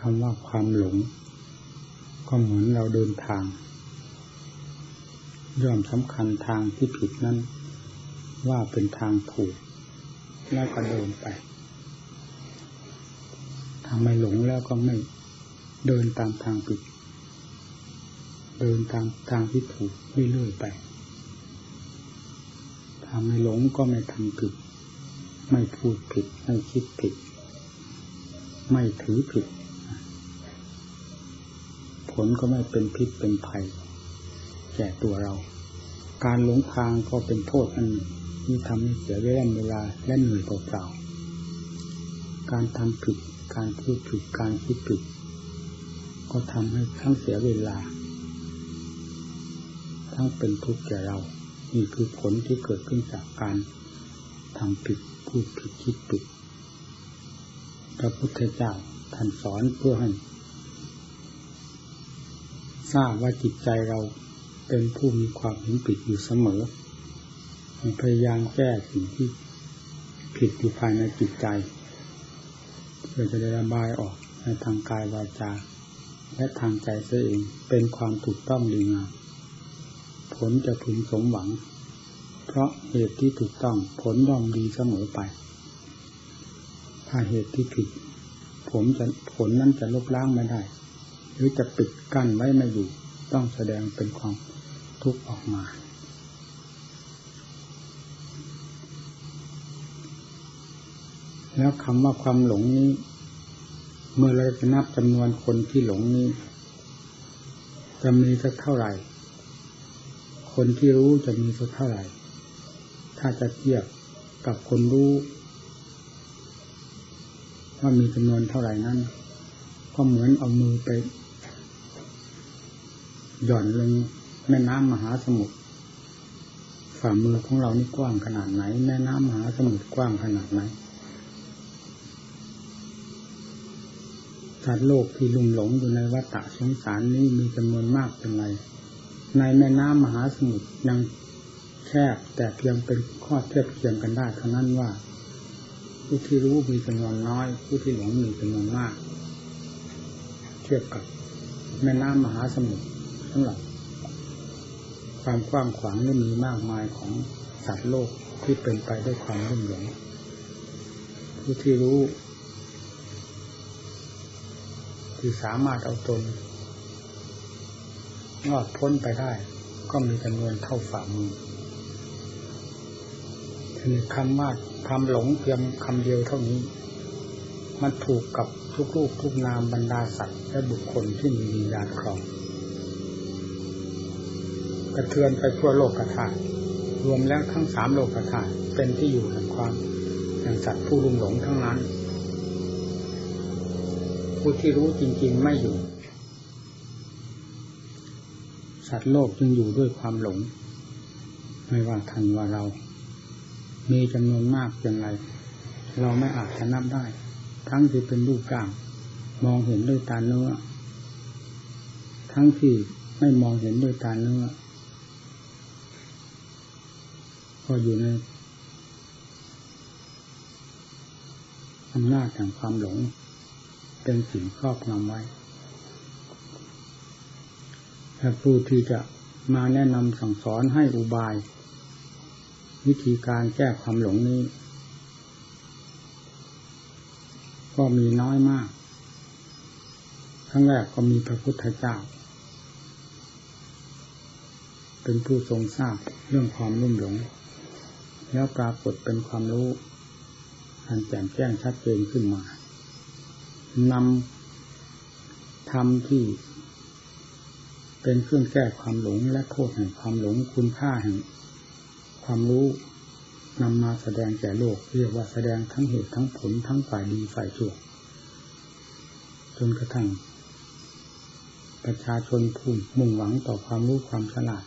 คำว่าความหลง ก็เหมือนเราเดินทาง ย่อมสำคัญทางที่ผิดนั้น ว่าเป็นทางถูก แล้วก็เดินไปถ้าไม่หลงแล้วก็ไม่เดินตามทางผิด เดินตามทางที่ถูกเรื่อยๆไปถ้าไม่หลงก็ไม่ทำผิด ไม่พูดผิด ไม่คิดผิด ไม่ถือผิด ลก็ไม่เป็นพิษเป็นภัย แก่ตัวเรา การหลงทางก็เป็นโทษอันหนึ่งที่ทำให้เสียเวลาเวลาและเหนื่อยเปล่าๆการทำผิดการพูดผิดการคิดผิด ก็ทำให้ทั้งเสียเวลา ทั้งเป็นทุกข์แก่เรานี่คือผลที่เกิดขึ้นจากการทำผิดพูดผิดคิดผิดพระพุทธเจ้าท่านสอนเพื่อให้ ทราบว่าจิตใจเราเป็นผู้มีความเห็นผิดอยู่เสมอ พยายามแก้สิ่งที่ผิดอยู่ภายในจิตใจเพื่อจะได้ระบายออกในทางกายวาจา และทางใจเสียเองเป็นความถูกต้องดีงามผลจะพึงสมหวัง เพราะเหตุที่ถูกต้องผลย่อมดีเสมอไป ถ้าเหตุที่ผิด ผมจะผลนั้นจะลบล้างไม่ได้ หรือจะปิดกั้นไว้ไม่อยู่ต้องแสดงเป็นความทุกข์ออกมา แล้วคำว่าความหลงนี้ เมื่อเราจะนับจำนวนคนที่หลงนี้ จะมีสักเท่าไหร่ คนที่รู้จะมีสักเท่าไหร่ ถ้าจะเทียบกับคนรู้ว่ามีจำนวนเท่าไหร่นั้น ก็เหมือนเอามือไป หย่อนลงแม่น้ำมหาสมุทรฝ่ามือของเรานี่กว้างขนาดไหน แม่น้ำมหาสมุทรกว้างขนาดไหนสัตว์โลกที่ลุ่มหลงอยู่ในวัฏสงสารนี้มีจำนวนมากเป็นไร ในแม่น้ำมหาสมุทรยังแคบแต่เพียงเป็นข้อเทียบเทียงกันได้เท่านั้นว่า ผู้ที่รู้มีจำนวนน้อย ผู้ที่หลงมีจำนวนมาก เทียบกับแม่น้ำมหาสมุทร สำหรับ ความกว้างขวางนี่มีมากมายของสัตว์โลกที่เป็นไปด้วยความรุ่มหลงผู้ที่รู้ที่สามารถเอาตนรอดพ้นไปได้ ก็มีจำนวนเท่าฝ่ามือทีนี้คำว่าคำหลงเพียงคำเดียวเท่านี้ มันถูกกับทุกรูปทุกนามบรรดาสัตว์และบุคคลที่มีวิญญาณครอง กระเทือนไปทั่วโลกกระถางรวมแล้วทั้งสามโลกกระถางเป็นที่อยู่แห่งความแห่งสัตว์ผู้รุ่มหลงทั้งนั้น ผู้ที่รู้จริง ๆไม่อยู่ สัตว์โลกจึงอยู่ด้วยความหลง ไม่ว่าท่านว่าเรา มีจำนวนมากอย่างไร เราไม่อาจจะนับได้ ทั้งที่เป็นรูปร่างมองเห็นด้วยตาเนื้อทั้งที่ไม่มองเห็นด้วยตาเนื้อ ก็อยู่ในอำนาจแห่งความหลง เป็นสิ่งครอบงำไว้และผู้ที่จะมาแนะนำสั่งสอนให้อุบาย วิธีการแก้ความหลงนี้ ก็มีน้อยมากครั้งแรกก็มีพระพุทธเจ้า เป็นผู้ทรงทราบเรื่องความรุ่มหลง แล้วปรากฏเป็นความรู้อันแจ่มแจ้งชัดเจนขึ้นมานำธรรมที่เป็นเครื่องแก้ความหลงและโทษแห่งความหลงคุณค่าแห่งความรู้นำมาแสดงแก่โลก เรียกว่าแสดงทั้งเหตุทั้งผลทั้งฝ่ายดีฝ่ายชั่วจนกระทั่งประชาชนผู้มุ่งหวังต่อความรู้ความฉลาด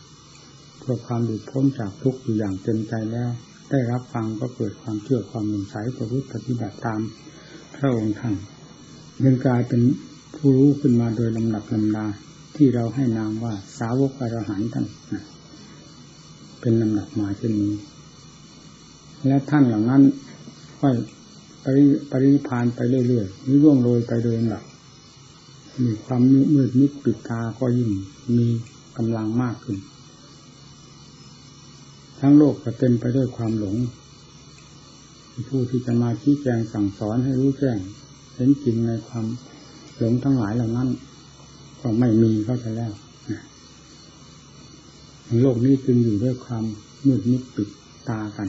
เพื่อความหลุดพ้นจากทุกข์อยู่อย่างเต็มใจแล้ว ได้รับฟังก็เกิดความเชื่อความหนุนใสประพฤติปฏิบัติตามพระองค์ท่านยังกลายเป็นผู้รู้ขึ้นมาโดยลำดับลำดาที่เราให้นามว่าสาวกอรหันต์ท่านเป็นลำดับมาเช่นนี้ และท่านเหล่านั้นค่อยปริปริพานไปเรื่อยๆหรือร่วงโรยไปโดยลำดับมีความมืดมิดปิดตาก็ยิ่งมีกำลังมากขึ้น ทั้งโลกก็เต็มไปด้วยความหลง ผู้ที่จะมาชี้แจงสั่งสอนให้รู้แจ้งเห็นจริงในความหลงทั้งหลายเหล่านั้น ก็ไม่มีเข้าไปแล้วโลกนี้จึงอยู่ด้วยความมืดมิดปิดตากัน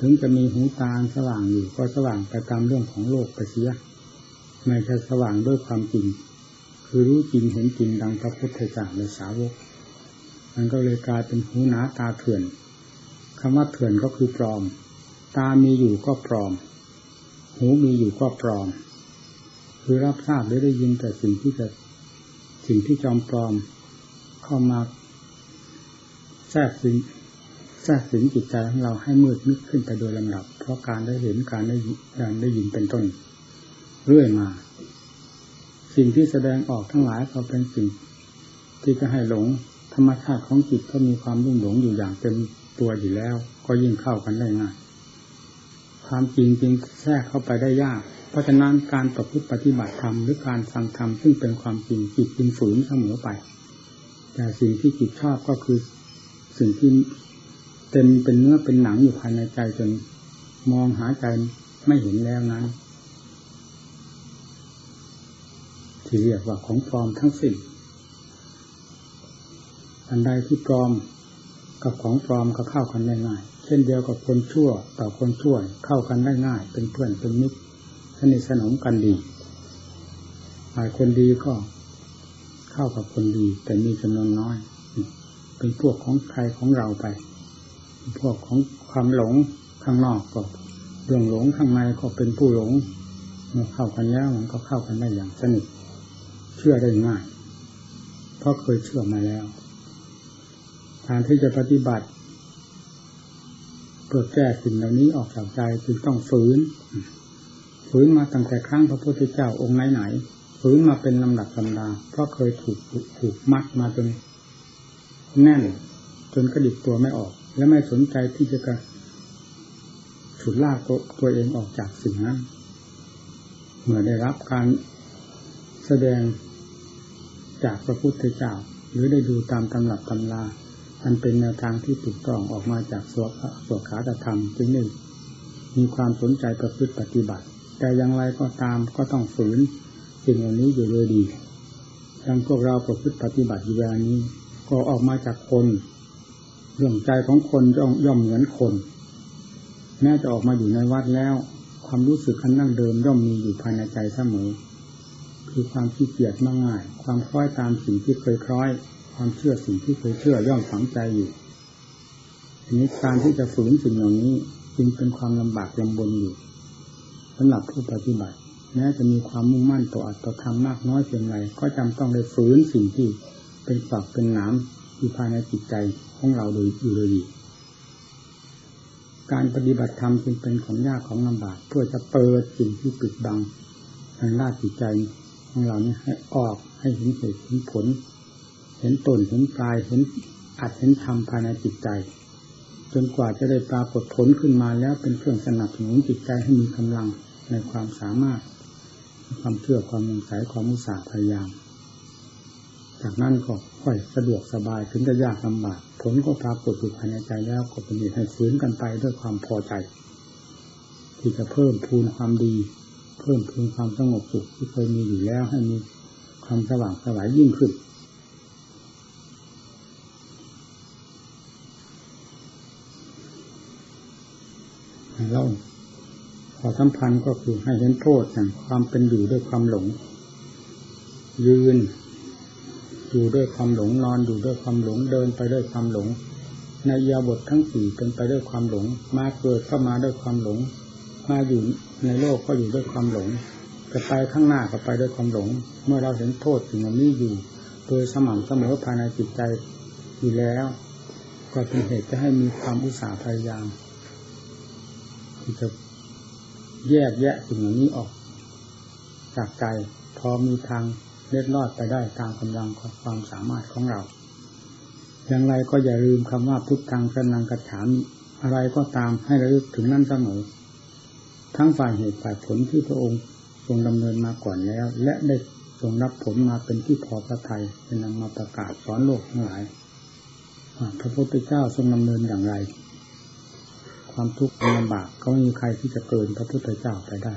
ถึงจะมีหูตาสว่างอยู่ก็สว่างไปตามเรื่องของโลกไปเสียไม่ใช่สว่างด้วยความจริง คือรู้จริงเห็นจริงดังพระพุทธเจ้าในสาวกมันก็เลยกลายเป็นหูหนาตาเถื่อน คำว่าเถื่อนก็คือปลอม ตามีอยู่ก็ปลอม หูมีอยู่ก็ปลอม คือรับทราบหรือได้ยินแต่สิ่งที่จะสิ่งที่จอมปลอม เข้ามาแทรกสิงแทรกสิงจิตใจของเราให้มืดมิดขึ้นไปโดยลำดับ เพราะการได้เห็นการได้การได้ยินเป็นต้น เรื่อยมา สิ่งที่แสดงออกทั้งหลายก็เป็นสิ่ง ที่จะให้หลงธรรมชาติของจิตก็มีความรุ่งหลงอยู่อย่างเต็ม ตัวอยู่แล้ว ก็ยิ่งเข้ากันได้ง่ายความจริงจริงแทรกเข้าไปได้ยาก เพราะฉะนั้นการประพฤติปฏิบัติธรรมหรือการฟังธรรมซึ่งเป็นความจริงจิตจึงฝืนเสมอไป แต่สิ่งที่จิตชอบก็คือสิ่งที่เต็มเป็นเนื้อเป็นหนังอยู่ภายในใจจนมองหาใจไม่เห็นแล้วนั้น ที่เรียกว่าของปลอมทั้งสิ้นอันใดที่ปลอม กับของปลอมก็เข้ากันได้ง่าย เช่นเดียวกับคนชั่วต่อคนชั่วเข้ากันได้ง่าย เป็นเพื่อนเป็นมิตรสนิทสนมกันดีฝ่ายคนดีก็เข้ากับคนดี แต่มีจำนวนน้อย เป็นพวกของใครของเราไป พวกของความหลงข้างนอกก็เรื่องหลงข้างในก็เป็นผู้หลงเมื่อเข้ากันแล้วมันก็เข้ากันได้อย่างสนิทเชื่อได้ง่าย เพราะเคยเชื่อมาแล้ว การที่จะปฏิบัติเพื่อแก้สิ่งเหล่านี้ออกจากใจจึงต้องฝืน ฝืนมาตั้งแต่ครั้งพระพุทธเจ้าองค์ไหนๆฝืนมาเป็นลำดับลำดาเพราะเคยถูกถูกมัดมาจนแน่น จนกระดิกตัวไม่ออก และไม่สนใจที่จะกระฉุดลากตัวตัวเองออกจากสิ่งนั้นเมื่อได้รับการแสดงจากพระพุทธเจ้า หรือได้ดูตามตำรับตำรา อันเป็นแนวทางที่ถูกต้องออกมาจากสวสวขาตธรรมจึงได้มีความสนใจประพฤติปฏิบัติ แต่อย่างไรก็ตามก็ต้องฝืนสิ่งเหล่านี้อยู่เลยดีอย่างพวกเราประพฤติปฏิบัติอยู่เวลานี้ ก็ออกมาจากคนเรื่องใจของคนย่อมย่อมเหมือนคน แม้จะออกมาอยู่ในวัดแล้ว ความรู้สึกอันนั่งเดิมย่อมมีอยู่ภายในใจเสมอ คือความขี้เกียจมากง่าย ความคล้อยตามสิ่งที่เคยคล้อย ความเชื่อสิ่งที่เคยเชื่อย่อมฝังใจอยู่ทีนี้การที่จะฝืนสิ่งเหล่านี้จึงเป็นความลำบากลำบนอยู่สำหรับผู้ปฏิบัติแม้จะมีความมุ่งมั่นต่ออัตตธรรมมากน้อยเพียงไรก็จำต้องได้ฝืนสิ่งที่เป็นฝักเป็นน้ำอยู่ภายในจิตใจของเราโดยอยู่เลยดีการปฏิบัติธรรมจึงเป็นของยากของลำบากเพื่อจะเปิดสิ่งที่ปิดบังทางด้านจิตใจของเรานี้ให้ออกให้เห็นเหตุเห็นผล เห็นตนเห็นกายเห็นอัดเห็นธรรมภายในจิตใจ จนกว่าจะได้ปรากฏผลขึ้นมาแล้วเป็นเครื่องสนับสนุนจิตใจให้มีกำลังในความสามารถ ความเชื่อความมุ่งใสความมุสาพยายาม จากนั้นก็ค่อยสะดวกสบายถึงจะยากลำบากผลก็ปรากฏอยู่ภายในใจแล้วก็เป็นเหตุให้ฟื้นกันไปด้วยความพอใจ ที่จะเพิ่มพูนความดี เพิ่มพูนความสงบสุขที่เคยมีอยู่แล้วให้มีความสว่างสวายยิ่งขึ้น เราขอสัมพันธ์ก็คือให้เห็นโทษแห่งความเป็นอยู่ด้วยความหลง ยืน อยู่ด้วยความหลงนอนอยู่ด้วยความหลงเดินไปด้วยความหลง ในยาบททั้งสี่เป็นไปด้วยความหลง มาเกิดก็มาด้วยความหลง มาอยู่ในโลกก็อยู่ด้วยความหลงจะไปข้างหน้าก็ไปด้วยความหลง เมื่อเราเห็นโทษสิ่งนี้อยู่ โดยสม่ำเสมอภายในจิตใจอยู่แล้ว ก็เป็นเหตุจะให้มีความอุตสาห์พยายาม ที่จะแยกแยะสิ่งเหล่านี้ออก จากใจพอมีทางเล็ดลอดไปได้ตามกำลังของความสามารถของเรา อย่างไรก็อย่าลืมคำว่าพุทธังสนังกระถามอะไรก็ตามให้ระลึกถึงนั่นเสมอ ทั้งฝ่ายเหตุฝ่ายผลที่พระองค์ทรงดำเนินมาก่อนแล้ว และได้ทรงรับผลมาเป็นที่พอพระทัยเป็นนำมาประกาศสอนโลกทั้งหลายพระพุทธเจ้าทรงดำเนินอย่างไร ความทุกข์ความลำบากก็ไม่มีใครที่จะเกินพระพุทธเจ้าไปได้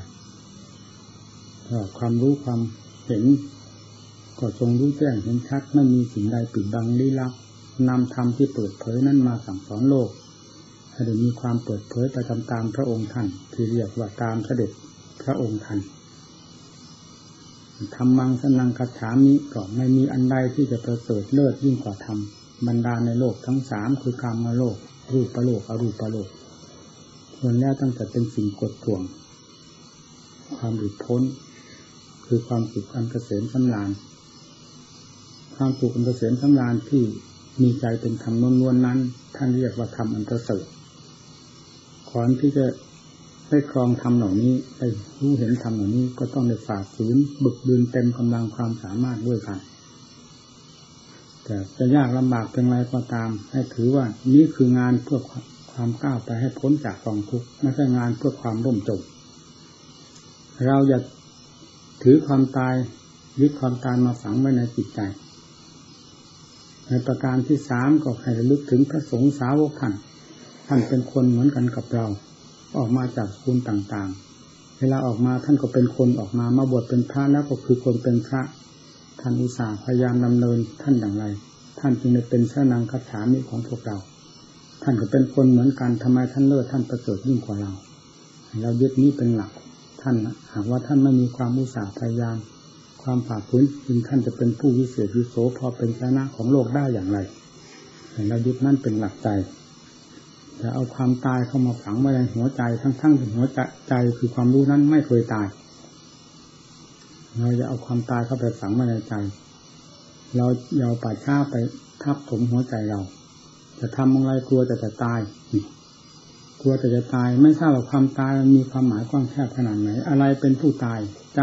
ความรู้ความเห็นก็ทรงรู้แจ้งเห็นชัดไม่มีสิ่งใดปิดบังลี้ลับนำธรรมที่เปิดเผยนั้นมาสั่งสอนโลกให้ดมีความเปิดเผยไปตามตามพระองค์ท่านที่เรียกว่าตามเสด็จพระองค์ท่านธรรมังสนังคัจฉามิก็ไม่มีอันใดที่จะประเสริฐเลิศยิ่งกว่าธรรมบรรดาในโลกทั้งสามคือกรรมโลก รูปโลกอรูปโลก ส่วนแล้วตั้งแต่เป็นสิ่งกดท่วง ความหลุดพ้น คือความสุขอันเกษมสำราญความสุขอันเกษมสำราญที่มีใจเป็นธรรมนวลๆนั้น ท่านเรียกว่าธรรมอันประเสริฐขอนที่จะได้ครองธรรมเหล่านี้ได้รู้เห็นธรรมเหล่านี้ก็ต้องได้ฝ่าฝืนบึกบืนเต็มกำลังความสามารถด้วยกัน แต่จะยากลำบากเป็นไรก็ตาม ให้ถือว่านี้คืองานเพื่อ ความก้าวไปให้พ้นจากกองทุกข์ไม่ใช่งานเพื่อความร่มจมเราอย่าถือความตายยึดความตายมาฝังไว้ในจิตใจ ในประการที่สามก็ให้ระลึกถึงพระสงฆ์สาวกท่านท่านเป็นคนเหมือนกันกับเรา ออกมาจากคุณต่างๆ เวลาออกมาท่านก็เป็นคนออกมามาบวชเป็นพระแล้วก็คือคนเป็นพระท่านอุตส่าห์พยายามดำเนินท่านอย่างไร ท่านจึงได้เป็นเชนางคาถามิของพวกเราานก็เป็นคนเหมือนกันทำไมท่านเลิศท่านประเสริฐยิ่งกว่าเรา เรายึดนี้เป็นหลักท่านหากว่าท่านไม่มีความอุตสาห์พยายาม ความผ่าพื้นจึงท่านจะเป็นผู้วิเศษวิโสพอเป็นชนะของโลกได้อย่างไรเรายึดนั่นเป็นหลักใจจะเอาความตายเข้ามาฝังไว้ในหัวใจทั้งๆที่หัวใจคือความรู้นั้นไม่เคยตาย เราจะเอาความตายเข้าไปฝังไว้ในใจ เราเอาป่าช้าไปทับถมหัวใจเรา จะทำอะไรกลัวแต่จะตายกลัวแต่จะตายไม่ทราบว่าความตายมีความหมายกว้างแคบขนาดไหน อะไรเป็นผู้ตายใจ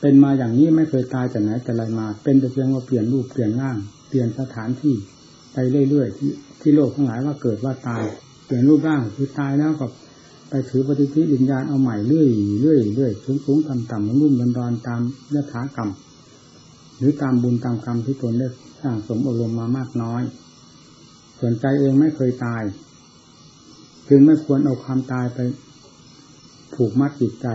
เป็นมาอย่างนี้ไม่เคยตายแต่ไหนแต่ไรมา เป็นแต่เพียงว่าเปลี่ยนรูปเปลี่ยนร่าง เปลี่ยนสถานที่ไปเรื่อยๆที่ที่โลกทั้งหลายว่าเกิดว่าตาย เปลี่ยนรูปร่างคือตายแล้วก็ไปถือปฏิทินวิญญาณเอาใหม่เรื่อยเรื่อยเรื่อยสูงสูงต่ำต่ำรุ่มรุ่นดอนตามยถากรรม หรือตามบุญตามกรรมที่ตนได้สร้างสมอารมมามากน้อย ส่วนใจเองไม่เคยตาย จึงไม่ควรเอาความตายไป ผูกมัดจิตใจ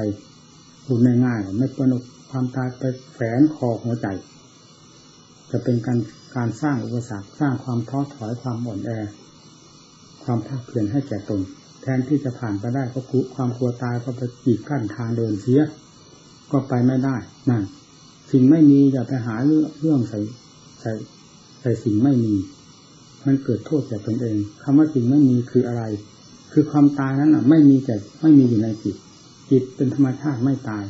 ผูกง่ายๆไม่ควรเอาความตายไปแฝงคอหัวใจ จะเป็นการการสร้างอุปสรรคสร้างความท้อถอยความอ่อนแอ ความภาคเพียรให้แก่ตน แทนที่จะผ่านไปได้ก็กุความกลัวตายก็ไปจีบกั้นทางเดินเสีย ก็ไปไม่ได้นั่นสิ่งไม่มีอย่าไปหาเรื่องเรื่องใส่ใส่ใส่สิ่งไม่มี มันเกิดโทษแก่ตนเองคำว่าสิ่งไม่มีคืออะไร คือความตายนั้นอะ ไม่มีแต่ไม่มีอยู่ในจิต จิตเป็นธรรมชาติไม่ตาย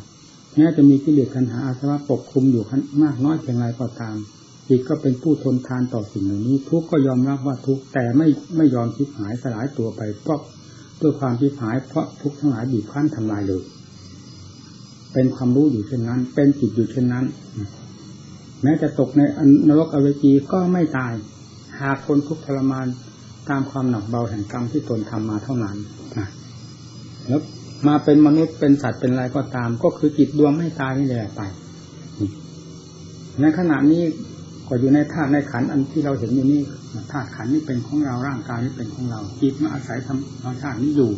แม้จะมีกิเลสปัญหาอาสวะปกคลุมอยู่มากน้อยเพียงไรก็ตาม จิตก็เป็นผู้ทนทานต่อสิ่งเหล่านี้ ทุกก็ยอมรับว่าทุกแต่ไม่ไม่ยอมคิดหายสลายตัวไปเพราะด้วยความคิดหายเพราะทุกทั้งหลายบีบคั้นทำลายเลยเป็นความรู้อยู่เช่นนั้น เป็นจิตอยู่เช่นนั้น แม้จะตกในนรกอเวจีก็ไม่ตายากทนทุกข์ทรมานตามความหนักเบาแห่งกรรมที่ตนทำมาเท่านั้นนะแล้วมาเป็นมนุษย์เป็นสัตว์เป็นอะไรก็ตาม ก็คือจิตดวงไม่ตายนี่แหละไปในขณะนี้ก็อยู่ในธาตุในขันอันที่เราเห็นอยู่นี่ธาตุขันนี่เป็นของเราร่างกายนี่เป็นของเราจิตมาอาศัยธรรมชาตินี้อยู่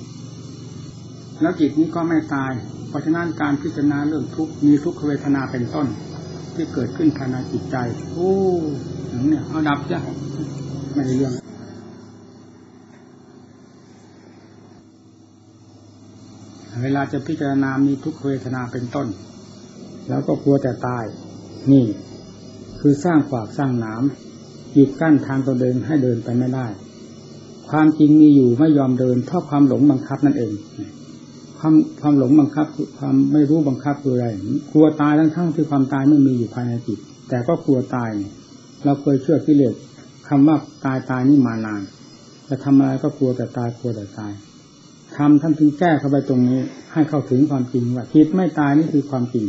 แล้วจิตนี้ก็ไม่ตาย เพราะฉะนั้นการพิจารณาเรื่องทุกมีทุกขเวทนาเป็นต้น ที่เกิดขึ้นภายในจิตใจ โอ้เนี่ยเอาดับจ้ะไม่ได้เรื่องเวลาจะพิจารณามีทุกเวทนาเป็นต้น แล้วก็กลัวแต่ตาย นี่ คือสร้างขวากสร้างหนามกีดกั้นทางตัวเดินให้เดินไปไม่ได้ ความจริงมีอยู่ไม่ยอมเดินเพราะความหลงบังคับนั่นเอง ความความหลงบังคับความไม่รู้บังคับคืออะไรกลัวตายทั้งทั้งที่ความตายไม่มีอยู่ภายในจิต แต่ก็กลัวตาย เราเคยเชื่อกิเลสคำว่าตายตายนี่มานานจะทำอะไรก็กลัวแต่ตายกลัวแต่ตายทำท่านถึงแก้เข้าไปตรงนี้ ให้เข้าถึงความจริงว่าจิตไม่ตายนี่คือความจริง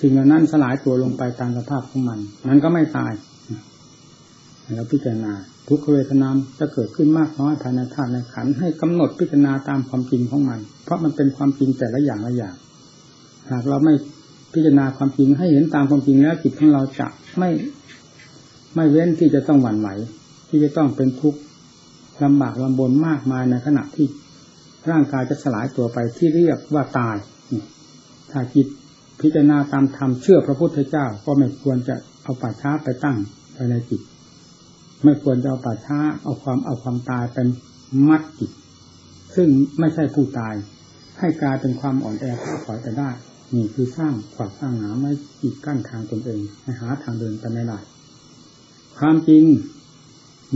สิ่งเหล่านั้นสลายตัวลงไปตามสภาพของมัน มันก็ไม่ตายแล้วพิจารณา ทุกขเวทนาจะเกิดขึ้นมากน้อยภายในธาตุในขันให้กำหนดพิจารณาตามความจริงของมัน เพราะมันเป็นความจริงแต่ละอย่างละอย่าง หากเราไม่พิจารณาความจริงให้เห็นตามความจริงแล้วจิตของเราจะไม่ไม่เว้นที่จะต้องหวั่นไหวที่จะต้องเป็นทุกข์ลำบากลำบนมากมายในขณะที่ร่างกายจะสลายตัวไปที่เรียกว่าตายถ้าจิตพิจารณาตามธรรมเชื่อพระพุทธเจ้าก็ไม่ควรจะเอาป่าช้าไปตั้งภายในจิต ไม่ควรจะเอาป่าช้าเอาความเอาความตายเป็นมัดจิตซึ่งไม่ใช่ผู้ตาย ให้กลายเป็นความอ่อนแอท้าถอยไปได้ นี่คือสร้างขวากสร้างหนาไม่จิตกั้นทางตนเองให้หาทางเดินไปไม่ได้ความจริง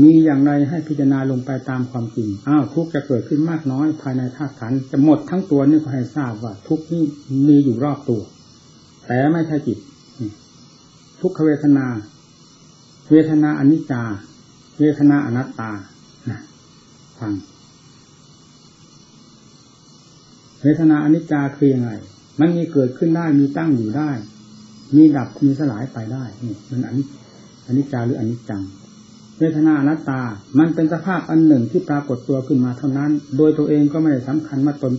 มีอย่างไรให้พิจารณาลงไปตามความจริง อ้าวทุกจะเกิดขึ้นมากน้อยภายในธาตุขันจะหมดทั้งตัวนี่ก็ให้ทราบว่า ทุกนี่มีอยู่รอบตัว แต่ไม่ใช่จิต ทุกขเวทนา เวทนาอนิจจา เวทนาอนัตตาฟังเวทนาอนิจจาคือยังไง มันมีเกิดขึ้นได้มีตั้งอยู่ได้ มีดับมีสลายไปได้นี่มันอนิจจาหรืออนิจจัง เวทนาอนัตตา มันเป็นสภาพอันหนึ่งที่ปรากฏตัวขึ้นมาเท่านั้น โดยตัวเองก็ไม่ได้สำคัญว่าตน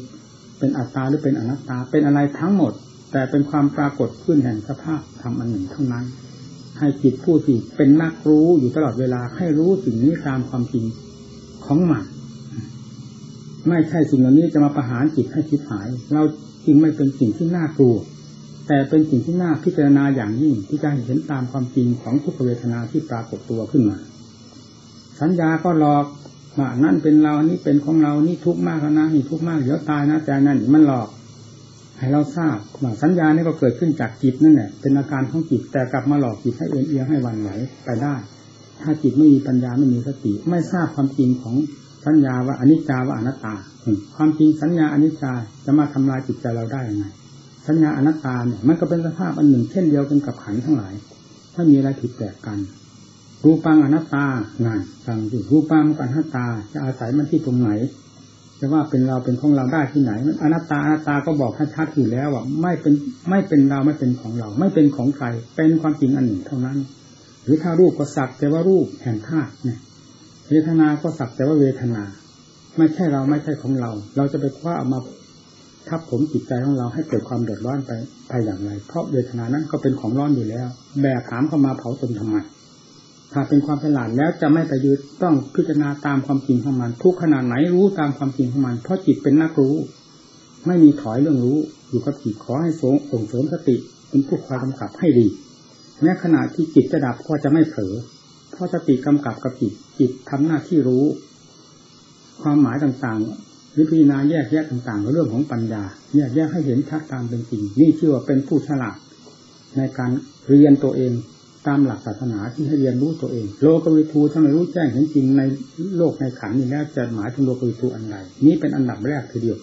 เป็นอัตตาหรือเป็นอนัตตา เป็นอะไรทั้งหมด แต่เป็นความปรากฏขึ้นแห่งสภาพธรรมอันหนึ่งเท่านั้น ให้จิตผู้ที่เป็นนักรู้อยู่ตลอดเวลาให้รู้สิ่งนี้ตามความจริงของมันไม่ใช่สิ่งเหล่านี้จะมาประหารจิตให้คิดหาย เราจึงไม่เป็นสิ่งที่น่ากลัว แต่เป็นสิ่งที่น่าพิจารณาอย่างยิ่งที่จะเห็นตามความจริงของทุกเวทนาที่ปรากฏตัวขึ้นมา สัญญาก็หลอกว่านั่นเป็นเรานี่เป็นของเรานี่ทุกข์มากนะนี่ทุกข์มากเดี๋ยวตายนะใจนั่นมันหลอก ให้เราทราบว่าสัญญานี่ก็เกิดขึ้นจากจิตนั่นแหละเป็นอาการของจิตแต่กลับมาหลอกจิตให้เอียงเอียงให้วันไหวไปได้ ถ้าจิตไม่มีปัญญาไม่มีสติ ไม่ทราบความจริงของสัญญาว่าอนิจจาว่าอนัตตา ความจริงสัญญาอนิจจาจะมาทำลายจิตใจเราได้ยังไง สัญญาอนัตตาเนี่ยมันก็เป็นสภาพอันหนึ่งเช่นเดียวกันกับขันทั้งหลายไม่มีอะไรผิดแปลกกันรูปังอนัตตางานฟังสิรูปังอนัตตาจะอาศัยมันที่ตรงไหน จะว่าเป็นเราเป็นของเราได้ที่ไหนมันอนัตตาอนัตตาก็บอกชัดๆอยู่แล้วว่าไม่เป็นไม่เป็นเราไม่เป็นของเรา ไม่เป็นของใครเป็นความจริงอันหนึ่งเท่านั้น หรือถ้ารูปก็สักแต่ว่ารูปแห่งธาตุเนี่ยเวทนาก็สักแต่ว่าเวทนา ไม่ใช่เราไม่ใช่ของเรา เราจะไปคว้าเอามาทับผมจิตใจของเราให้เกิดความเดือดร้อนไปไปอย่างไร เพราะเวทนานั้นก็เป็นของร้อนอยู่แล้ว แบกถามเข้ามาเผาตนทำไม ถ้าเป็นความฉลาดแล้วจะไม่ไปยึดต้องพิจารณาตามความจริงของมัน ทุกขนาดไหนรู้ตามความจริงของมัน เพราะจิตเป็นนักรู้ ไม่มีถอยเรื่องรู้ อยู่กับจิตขอให้ส่งส่งเสริมสติเป็นผู้คอยกำกับให้ดี แม้ขณะที่จิตจะดับก็จะไม่เผลอเพราะสติกำกับกับจิตจิตทำหน้าที่รู้ ความหมายต่างๆวิธีนาแยกแยกต่างๆเรื่องของปัญญาแยกแยกให้เห็นชัดตามเป็นจริง นี่ชื่อว่าเป็นผู้ฉลาดในการเรียนตัวเอง ตามหลักศาสนาที่ให้เรียนรู้ตัวเอง โลกวิทูถ้าไม่รู้แจ้งเห็นจริงในโลกในขันนี้แล้วจะหมายถึงโลกวิทูอันใดนี้เป็นอันดับแรกทีเดียว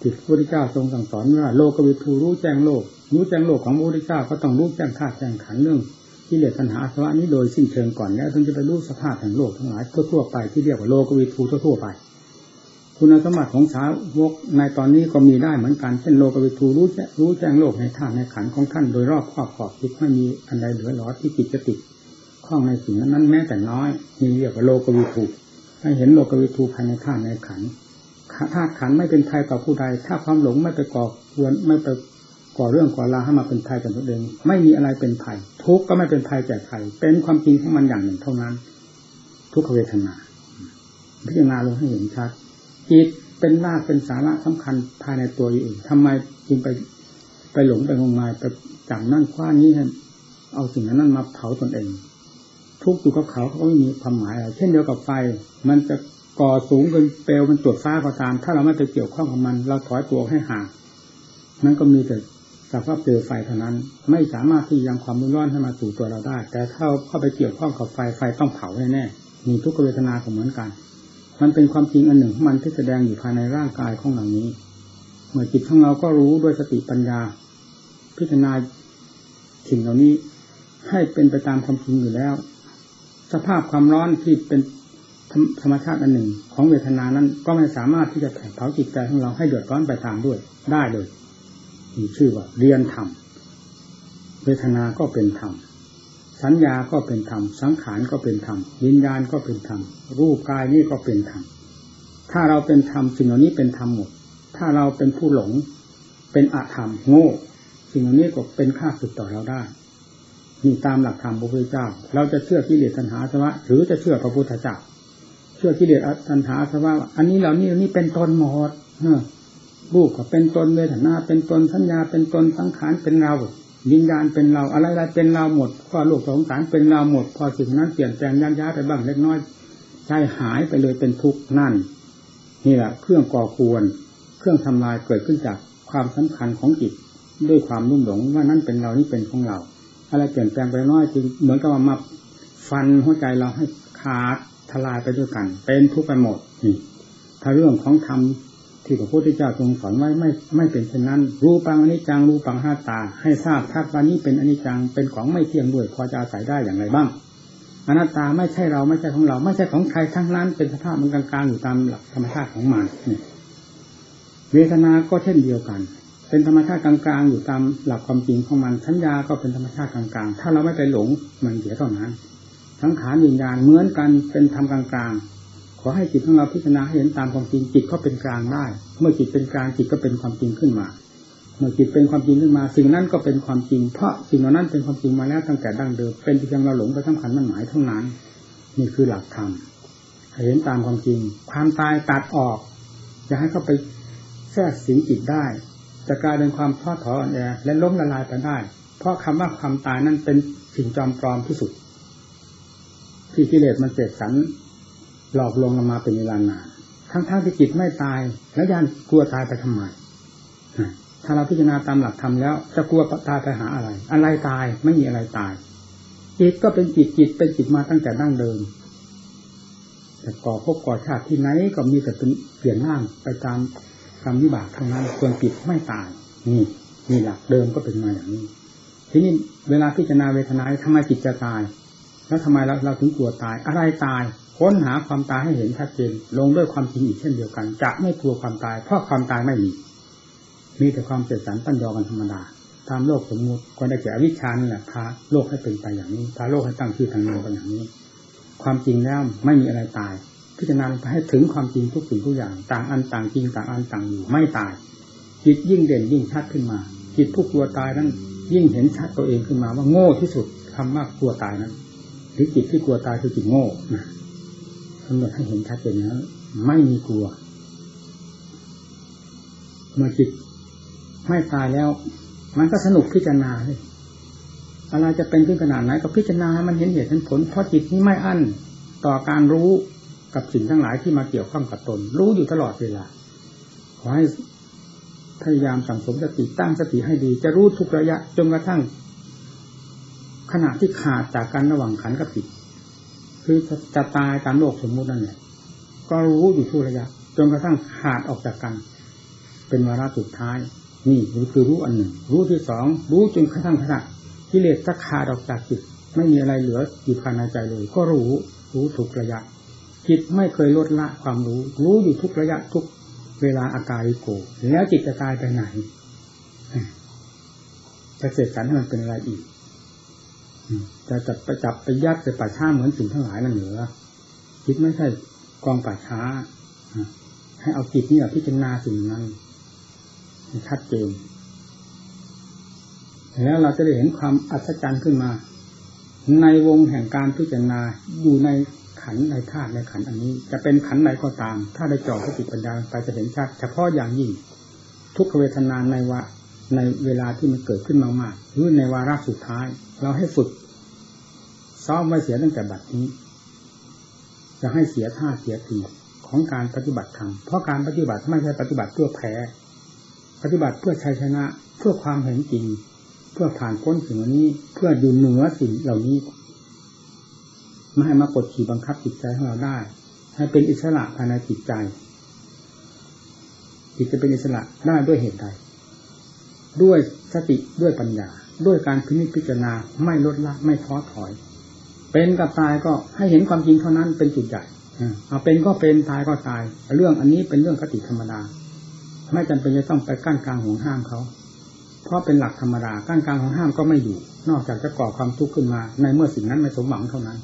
ที่พระพุทธเจ้าทรงสั่งสอนว่าโลกวิทูรู้แจ้งโลก รู้แจ้งโลกของพระพุทธเจ้าก็ต้องรู้แจ้งธาตุแจ้งขันเรื่องที่เหลือปัญหาอาสวะนี้โดยสิ้นเชิงก่อนแล้วถึงจะไปรู้สภาพแห่งโลกทั้งหลายทั่วๆไปที่เรียกว่าโลกวิทูทั่วๆไป คุณสมบัติของสาวกในตอนนี้ก็มีได้เหมือนกันเช่นโลกวิทูรู้แจ้รู้แจ้งโลกในธาตุในขันของท่านโดยรอบครอบขอบคิดไม่มีอันใดเหลือหลอที่จิตจะติดข้องในสิ่งนั้นแม้แต่น้อยมีเรียกว่าโลกวิทูให้เห็นโลกวิทูภายในธาตุในขันธาตุขันไม่เป็นภัยต่อผู้ใด ถ้าความหลงไม่ไปก่อควรไม่ไปก่อเรื่องก่อราให้มาเป็นภัยกับตัวเอง ไม่มีอะไรเป็นภัยทุกก็ไม่เป็นภัยแก่ใครเป็นความจริงของมันอย่างหนึ่งเท่านั้น ทุกขเวทนา พิจารณาลงให้เห็นชัด จิตเป็นรากเป็นสาระสำคัญภายในตัวเองทำไมจึงไปไปหลงไปงมงายไปจับนั่นคว้านี้ให้เอาสิ่งนั้นมาเผาตนเอง ทุกอยู่กับเขาเขาไม่มีความหมายอะไรเช่นเดียวกับไฟมันจะก่อสูงเป็นเปลวเป็นตัวฟ้าก็ตาม ถ้าเราไม่ไปเกี่ยวข้องกับมัน เราถอยตัวให้ห่างมันก็มีแต่สภาพเปลวไฟเท่านั้น ไม่สามารถที่ยังความร้อนให้มาสู่ตัวเราได้ แต่ถ้าเข้าไปเกี่ยวข้องกับไฟไฟต้องเผาแน่ๆมีทุกเวทนาก็เหมือนกัน มันเป็นความจริงอันหนึ่งของมันที่แสดงอยู่ภายในร่างกายของเหล่านี้ เมื่อจิตของเราก็รู้ด้วยสติปัญญา พิจารณาสิ่งเหล่านี้ให้เป็นไปตามความจริงอยู่แล้ว สภาพความร้อนที่เป็นธรรมชาติอันหนึ่ง ของเวทนานั้นก็ไม่สามารถที่จะแผดเผาจิตใจของเราให้เดือดร้อนไปตามด้วย ได้เลยมีชื่อว่าเรียนธรรมเวทนาก็เป็นธรรม สัญญาก็เป็นธรรม สังขารก็เป็นธรรมวิญญาณก็เป็นธรรม รูปกายนี่ก็เป็นธรรม ถ้าเราเป็นธรรมสิ่งเหล่านี้เป็นธรรมหมด ถ้าเราเป็นผู้หลง เป็นอธรรมโง่ สิ่งเหล่านี้ก็เป็นค่าสุดต่อเราได้นี่ตามหลักธรรมพระพุทธเจ้า เราจะเชื่อกิเลสตัณหาสวะหรือจะเชื่อพระพุทธเจ้า เชื่อกิเลสตัณหาสวะอันนี้เหล่านี้นี่เป็นตนหมดรูปก็เป็นตนเวทนาเป็นตนสัญญาเป็นตนสังขารเป็นเรา วิญญาณเป็นเราอะไรอะไรเป็นเราหมดพอโลกสงสารเป็นเราหมด พอสิ่งนั้นเปลี่ยนแปลงยันย้ายไปบ้างเล็กน้อยใจหายไปเลยเป็นทุกข์นั่น นี่แหละเครื่องก่อควร เครื่องทำลายเกิดขึ้นจากความสำคัญของจิตด้วยความรุ่มหลงว่านั่นเป็นเรานี่เป็นของเรา อะไรเปลี่ยนแปลงไปน้อยจึงเหมือนกับว่ามาฟันหัวใจเราให้ขาดทลายไปด้วยกัน เป็นทุกข์ไปหมดนี่ถ้าเรื่องของธรรม ที่พระพุทธเจ้าทรงสอนไว้ไม่ไม่เป็นเช่นนั้น รู้ปังอนิจจังรู้ปังห้าตา ให้ทราบทักว่านี้เป็นอนิจจังเป็นของไม่เที่ยงด้วยพอจะอาศัยได้อย่างไรบ้างอนัตตาไม่ใช่เราไม่ใช่ของเรา ไม่ใช่ของใครทั้งนั้น เป็นสภาพมันกลางๆอยู่ตามหลักธรรมชาติของมันเวทนาก็เช่นเดียวกัน เป็นธรรมชาติกลางๆอยู่ตามหลักความจริงของมันสัญญาก็เป็นธรรมชาติกลางๆ ถ้าเราไม่ไปหลงมันเสียเท่านั้นทั้งขาวิญญาณเหมือนกันเป็นธรรมกลางๆ ขอให้จิตของเราพิจารณาให้เห็นตามความจริงจิตก็เป็นกลางได้ เมื่อจิตเป็นกลางจิตก็เป็นความจริงขึ้นมา เมื่อจิตเป็นความจริงขึ้นมา สิ่งนั้นก็เป็นความจริง เพราะสิ่งเหล่านั้นเป็นความจริงมาแล้วตั้งแต่ดั้งเดิมเป็นเพียงเราหลงไปสำคัญมันหมายเท่านั้น นี่คือหลักธรรมเห็นตามความจริง ความตายตัดออกจะให้เข้าไปแทรกสิงจิตได้จะกลายเป็นความท้อถอนแอและล้มละลายไปได้ เพราะคำว่าความตายนั้นเป็นสิ่งจอมปลอมที่สุด ที่กิเลสมันเสกสรร หลอกลวงเรามาเป็นเวลานานทั้งๆทที่จิตไม่ตาย แล้วยันกลัวตายไปทำไมถ้าเราพิจารณาตามหลักธรรมแล้ว จะกลัวตายไปหาอะไร อะไรตายไม่มีอะไรตาย จิตก็เป็นจิตจิตเป็นจิตมาตั้งแต่ดั้งเดิมแต่ก่อพบก่อชาติที่ไหนก็มีแต่เป็นเปลี่ยนร่างไปตามกรรมวิบากเท่านั้นส่วนจิตไม่ตาย นี่นี่หลักเดิมก็เป็นมาอย่างนี้ ทีนี้เวลาพิจารณาเวทนาทำไมจิตจะตาย แล้วทำไมเราเราถึงกลัวตาย อะไรตาย ค้นหาความตายให้เห็นชัดเจนลงด้วยความจริงอีกเช่นเดียวกัน จะไม่กลัวความตาย เพราะความตายไม่มี มีแต่ความเสียสันตั้นยอกันธรรมดาตามโลกสมมุติก็ได้แก่อวิชชานี่แหละพาโลกให้เป็นไปอย่างนี้พาโลกให้ตั้งชื่อทางนามกันอย่างนี้ ความจริงแล้วไม่มีอะไรตาย พิจารณาไปให้ถึงความจริงทุกสิ่งทุกอย่าง ต่างอันต่างจริงต่างอันต่างอยู่ไม่ตาย จิตยิ่งเด่นยิ่งชัดขึ้นมา จิตผู้กลัวตายนั้น ยิ่งเห็นชัดตัวเองขึ้นมาว่าโง่ที่สุดคำว่ากลัวตายนั้น หรือจิตที่กลัวตายคือจิตโง่นะำหนดให้เห็นชัดเจนแล้วไม่มีกลัว เมื่อจิตไม่ตายแล้ว มันก็สนุกพิจารณาเลยอะไรจะเป็นขึ้นขนาดไหนก็พิจารณาให้มันเห็นเหตุเห็นผลเพราะจิตนี้ไม่อั้นต่อการรู้กับสิ่งทั้งหลายที่มาเกี่ยวข้องกับตน รู้อยู่ตลอดเวลาขอให้พยายามสั่งสมสติตั้งสติให้ดี จะรู้ทุกระยะจนกระทั่ง ขณะที่ขาดจากการระหว่างขันกับจิต คือจะตายตามโลกสมมุตินั่นแหละก็รู้อยู่ทุกระยะจนกระทั่งขาดออกจากกัน เป็นวาระสุดท้าย นี่คือรู้อันหนึ่ง รู้ที่สองรู้จนกระทั่งขณะกิเลสจะขาดออกจากจิตไม่มีอะไรเหลืออยู่ภายในใจเลย ก็รู้รู้ทุกระยะจิตไม่เคยลดละความรู้ รู้อยู่ทุกระยะทุกเวลาอาการโกแล้วจิตจะตายไปไหนจะเสร็จสันให้มันเป็นอะไรอีก จะจับไปจับไปยัดไปป่าช้าเหมือนสิ่งทั้งหลายนั่นเหนือจิตไม่ใช่กองป่าช้าให้เอาจิตนี่แหละพิจารณาสิ่งนั้นชัดเจนแล้วเราจะได้เห็นความอัศจรรย์ขึ้นมา ในวงแห่งการพิจารณาอยู่ในขันในธาตุในขันอันนี้ จะเป็นขันไหนก็ตาม ถ้าได้จ่อสติปัญญาไปจะเห็นชัดเฉพาะอย่างยิ่ง ทุกเวทนาในวะ ในเวลาที่มันเกิดขึ้นมากๆหรือในวาระสุดท้าย เราให้ฝึก ซ้อมไว้เสียตั้งแต่บัดนี้ จะให้เสียท่าเสียทีของการปฏิบัติธรรมเพราะการปฏิบัติไม่ใช่ปฏิบัติเพื่อแพ้ปฏิบัติเพื่อชัยชนะ เพื่อความเห็นจริง เพื่อผ่านพ้นสิ่งนี้ เพื่ออยู่เหนือสิ่งเหล่านี้ไม่ให้มากดขี่บังคับจิตใจของเราได้ ให้เป็นอิสระภายในจิตใจจิตจะเป็นอิสระได้ด้วยเหตุใด ด้วยสติด้วยปัญญา ด้วยการพิจิจารณาไม่ลดละไม่ท้อถอย เป็นกับตายก็ให้เห็นความจริงเท่านั้นเป็นจุดใหญ่เอาเป็นก็เป็นตายก็ตาย เรื่องอันนี้เป็นเรื่องคติธรรมดา ไม่จำเป็นจะต้องไปกั้นกลางห่วงห้ามเขา เพราะเป็นหลักธรรมดากั้นกลางห่วงห้ามก็ไม่อยู่ นอกจากจะก่อความทุกข์ขึ้นมา ในเมื่อสิ่งนั้นไม่สมหวังเท่านั้น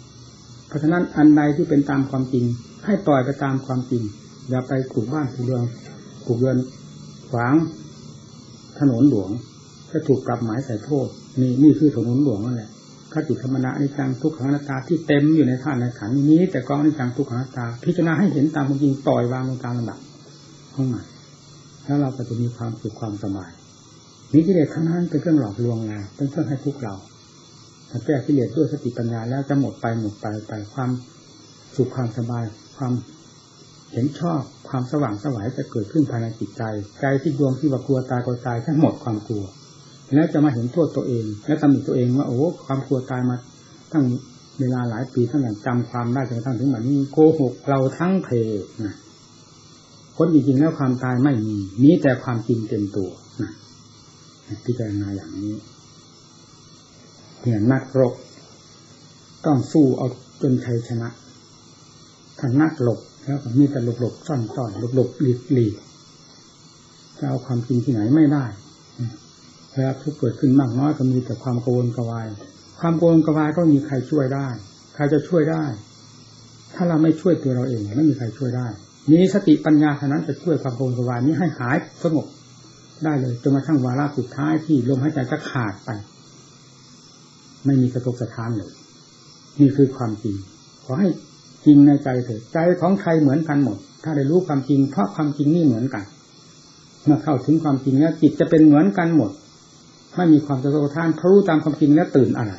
เพราะฉะนั้นอันใดที่เป็นตามความจริง ให้ปล่อยไปตามความจริงอย่าไปขูดบ้านขูดเรือนขูดเรือนขวาง ถนนหลวงจะถูกปรับหมายใส่โทษ นี่นี่คือถนนหลวงนั่นแหละคติธรรมนาในจังทุกขังนาตาที่เต็มอยู่ในท่านในขันนี้ แต่กองในจังทุกขังนาตา พิจารณาให้เห็นตามความจริงปล่อยวางลงตามลำดับเข้ามาแล้วเราก็จะมีความสุขความสบายนี้กิเลสทั้งนั้นเป็นเครื่องหลอกลวงไงเป็นเครื่องให้ทุกเราถ้าแก้กิเลสด้วยสติปัญญาแล้วจะหมดไปหมดไปไปความสุขความสบาย ความเห็นชอบ ความสว่างสวายจะเกิดขึ้นภายในจิตใจ ใจที่ดวงที่ว่ากลัวตายก็ตายทั้งหมดความกลัว แล้วจะมาเห็นโทษตัวเอง และตำหนิตัวเองว่าโอ้ความกลัวตายมาตั้งเวลาหลายปีทั้งอย่างจำความได้จนกระทั่งถึงแบบนี้โกหกเราทั้งเพนะคนจริงๆแล้วความตายไม่มีมีแต่ความจริงเต็มตัวนะพิจารณาอย่างนี้เนี่ยนักรบต้องสู้เอาจนชัยชนะถ้านักหลบ แล้วมีแต่หลบหลบซ่อนซ่อนหลบหลบหลีกหลีกจะเอาความจริงที่ไหนไม่ได้เวลาทุกเกิดขึ้นมากน้อยก็มีแต่ความกังวลกวาย ความกังวลกวายก็มีใครช่วยได้ ใครจะช่วยได้ ถ้าเราไม่ช่วยตัวเราเองไม่มีใครช่วยได้มีสติปัญญาเท่านั้นจะช่วยความกังวลกวายนี้ให้หายสงบได้เลยจนกระทั่งวาระสุดท้ายที่ลมหายใจจะขาดไป ไม่มีกระทบสะท้านเลย นี่คือความจริงขอให้ ริงในใจเถิดใจของใครเหมือนกันหมด ถ้าได้รู้ความจริงเพราะความจริงนี่เหมือนกัน เมื่อเข้าถึงความจริงแล้วจิตจะเป็นเหมือนกันหมด ไม่มีความกระทกระทั่นเพราะรู้ตามความจริงแล้วตื่นอะไร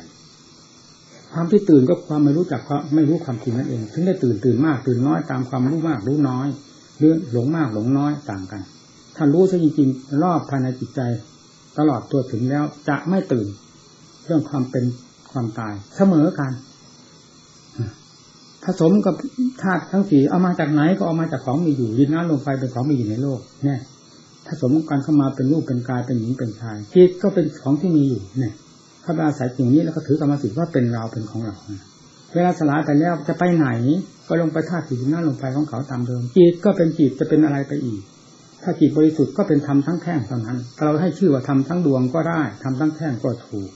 ความที่ตื่นก็ความไม่รู้จักความไม่รู้ความจริงนั่นเองถึงได้ตื่นตื่นมากตื่นน้อยตามความรู้มากรู้น้อยหรือหลงมากหลงน้อยต่างกัน ถ้ารู้ซะจริงๆรอบภายในจิตใจ ตลอดตัวถึงแล้วจะไม่ตื่น เรื่องความเป็นความตายเสมอกัน ผสมกับธาตุทั้งสี่เอามาจากไหนก็เอามาจากของมีอยู่ดินน้ำลมไฟเป็นของมีอยู่ในโลกเนี่ยผสมกันเข้ามาเป็นรูปเป็นกายเป็นหญิงเป็นชายจิตก็เป็นของที่มีอยู่เนี่ยถ้าอาศัยสิ่งนี้แล้วก็ถือกรรมสิทธิ์ว่าเป็นเราเป็นของเราเวลาสลายไปแล้วจะไปไหน ก็ลงไปธาตุสี่ดินน้ำลมไฟของเขาตามเดิมจิตก็เป็นจิตจะเป็นอะไรไปอีก ถ้าจิตบริสุทธิ์ก็เป็นธรรมทั้งแท่งเท่านั้น เราให้ชื่อว่าธรรมทั้งดวงก็ได้ธรรมทั้งแท่งก็ถูก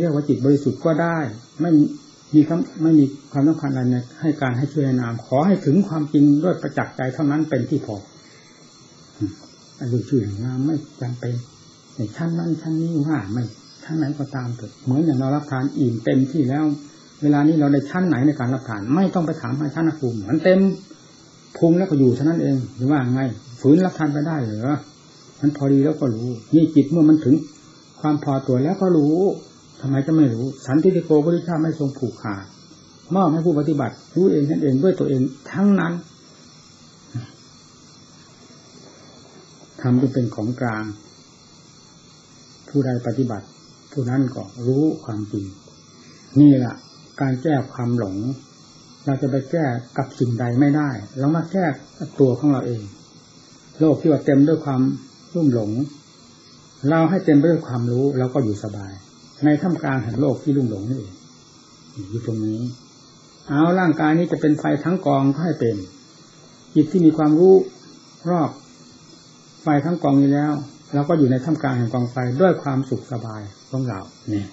เรียกว่าจิตบริสุทธิ์ก็ได้ ไม่ มีคำไม่มีความต้องการอะไรให้การให้ช่วยนาม ขอให้ถึงความจริงด้วยประจักษ์ใจเท่านั้นเป็นที่พออันดูชื่อนามไม่จำเป็นในชั้นนั้นชั้นนี้ว่าไม่ชั้นไหนก็ตามเถิดเหมือนอย่างเรารับทานอิ่มเต็มที่แล้ว เวลานี้เราในชั้นไหนในการรับทาน ไม่ต้องไปถามให้ชั้นภูมิมันเต็มพุงแล้วก็อยู่เท่านั้นเองหรือว่าไงฝืนรับทานไปได้หรือมันพอดีแล้วก็รู้ นี่จิตเมื่อมันถึง ความพอตัวแล้วก็รู้ ทำไมจะไม่รู้ สันติโกพระเจ้าไม่ทรงผูกขาดมอบให้ผู้ปฏิบัติ รู้เองนั่นเองด้วยตัวเองทั้งนั้นทำจนเป็นของกลาง ผู้ใดปฏิบัติ ผู้นั้นก็รู้ความจริง นี่แหละการแก้ความหลง เราจะไปแก้กับสิ่งใดไม่ได้ เรามาแก้ตัวของเราเอง โลกที่ว่าเต็มด้วยความรุ่มหลง เราให้เต็มไปด้วยความรู้เราก็อยู่สบาย ในท่ามกลางแห่งโลกที่ลุ่มหลงนี่เองอยู่ตรงนี้ เอาร่างกายนี้จะเป็นไฟทั้งกองก็ให้เป็น จิตที่มีความรู้รอบไฟทั้งกองนี้แล้วเราก็อยู่ในท่ามกลางแห่งกองไฟด้วยความสุขสบายของเราเนี่ย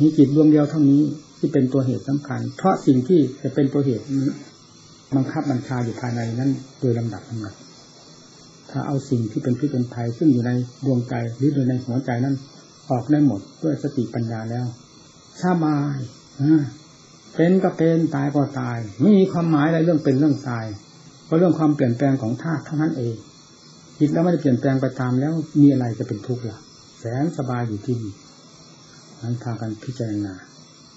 มีจิตดวงเดียวเท่านี้ที่เป็นตัวเหตุสำคัญ เพราะสิ่งที่จะเป็นตัวเหตุบังคับบัญชาอยู่ภายในนั้นโดยลำดับลำดับถ้าเอาสิ่งที่เป็นพิษเป็นภัยซึ่งอยู่ในดวงใจหรือโดยในหัวใจนั้น ออกได้หมดด้วยสติปัญญาแล้วสบายเป็นก็เป็นตายก็ตาย ไม่มีความหมายอะไรเรื่องเป็นเรื่องตาย เพราะเรื่องความเปลี่ยนแปลงของธาตุเท่านั้นเองจิตแล้วไม่ได้เปลี่ยนแปลงไปตามแล้วมีอะไรจะเป็นทุกข์ล่ะ แสนสบายอยู่ที่นี่นั้นพากันพิจารณา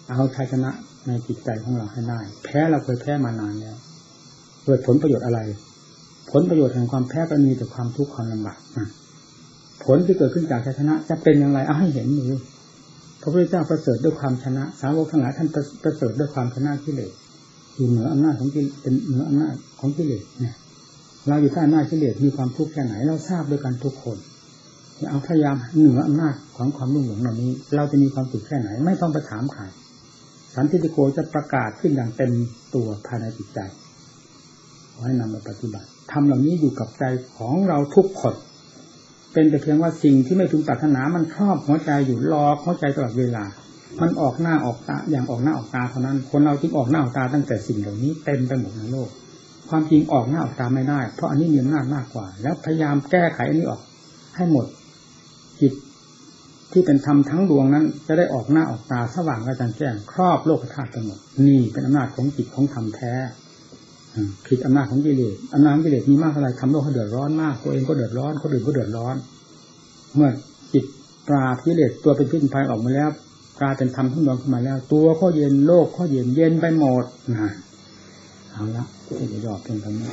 เอาชัยชนะในจิตใจของเราให้ได้ แพ้เราเคยแพ้มานานแล้วเกิดผลประโยชน์อะไร ผลประโยชน์แห่งความแพ้ก็มีแต่ความทุกข์ความลำบาก ผลที่เกิดขึ้นจากชัยชนะ จะเป็นอย่างไรเอาให้เห็นเลยพระพุทธเจ้าประเสริฐด้วยความชนะ สาวกทั้งหลายท่านประเสริฐด้วยความชนะกิเลสอยู่เหนืออำนาจของกิเลสเป็นเหนืออำนาจของกิเลสเนี่ยเราอยู่ใต้อำนาจกิเลสมีความทุกข์แค่ไหน เราทราบด้วยกันทุกคนเอาพยายามเหนืออำนาจของความรุ่งหลงเหล่านี้ เราจะมีความสุขแค่ไหน ไม่ต้องไปถามใครสันติโกจะประกาศขึ้นอย่างเต็มตัวภายในจิตใจขอให้นำมาปฏิบัติทำเหล่านี้อยู่กับใจของเราทุกคน เป็นแต่เพียงว่าสิ่งที่ไม่ถึงปรารถนามันครอบหัวใจอยู่รอหัวใจตลอดเวลา มันออกหน้าออกตาอย่างออกหน้าออกตาเท่านั้น คนเราจึงออกหน้าออกตาตั้งแต่สิ่งเหล่านี้เต็มไปหมดในโลก ความจริงออกหน้าออกตาไม่ได้ เพราะอันนี้มีอำนาจมากกว่า แล้วพยายามแก้ไขอันนี้ออก ให้หมดจิตที่เป็นธรรมทั้งดวงนั้น จะได้ออกหน้าออกตาสว่างกระจ่างแจ้งครอบโลกธาตุทั้งหมดนี่เป็นอำนาจของจิตของธรรมแท้ ผิดอำนาจของกิเลสอำนาจของกิเลสมีมากเท่าไรทำโลกให้เดือดร้อนมาก ตัวเองก็เดือดร้อนคนอื่นก็เดือดร้อน เมื่อจิตปราบกิเลสตัวเป็นพิษภัยออกมาแล้วกลายเป็นธรรมทั้งดวงขึ้นมาแล้ว ตัวก็เย็นโลกก็เย็นเย็นไปหมดนะเอาละจะยอดเพียงเท่านี้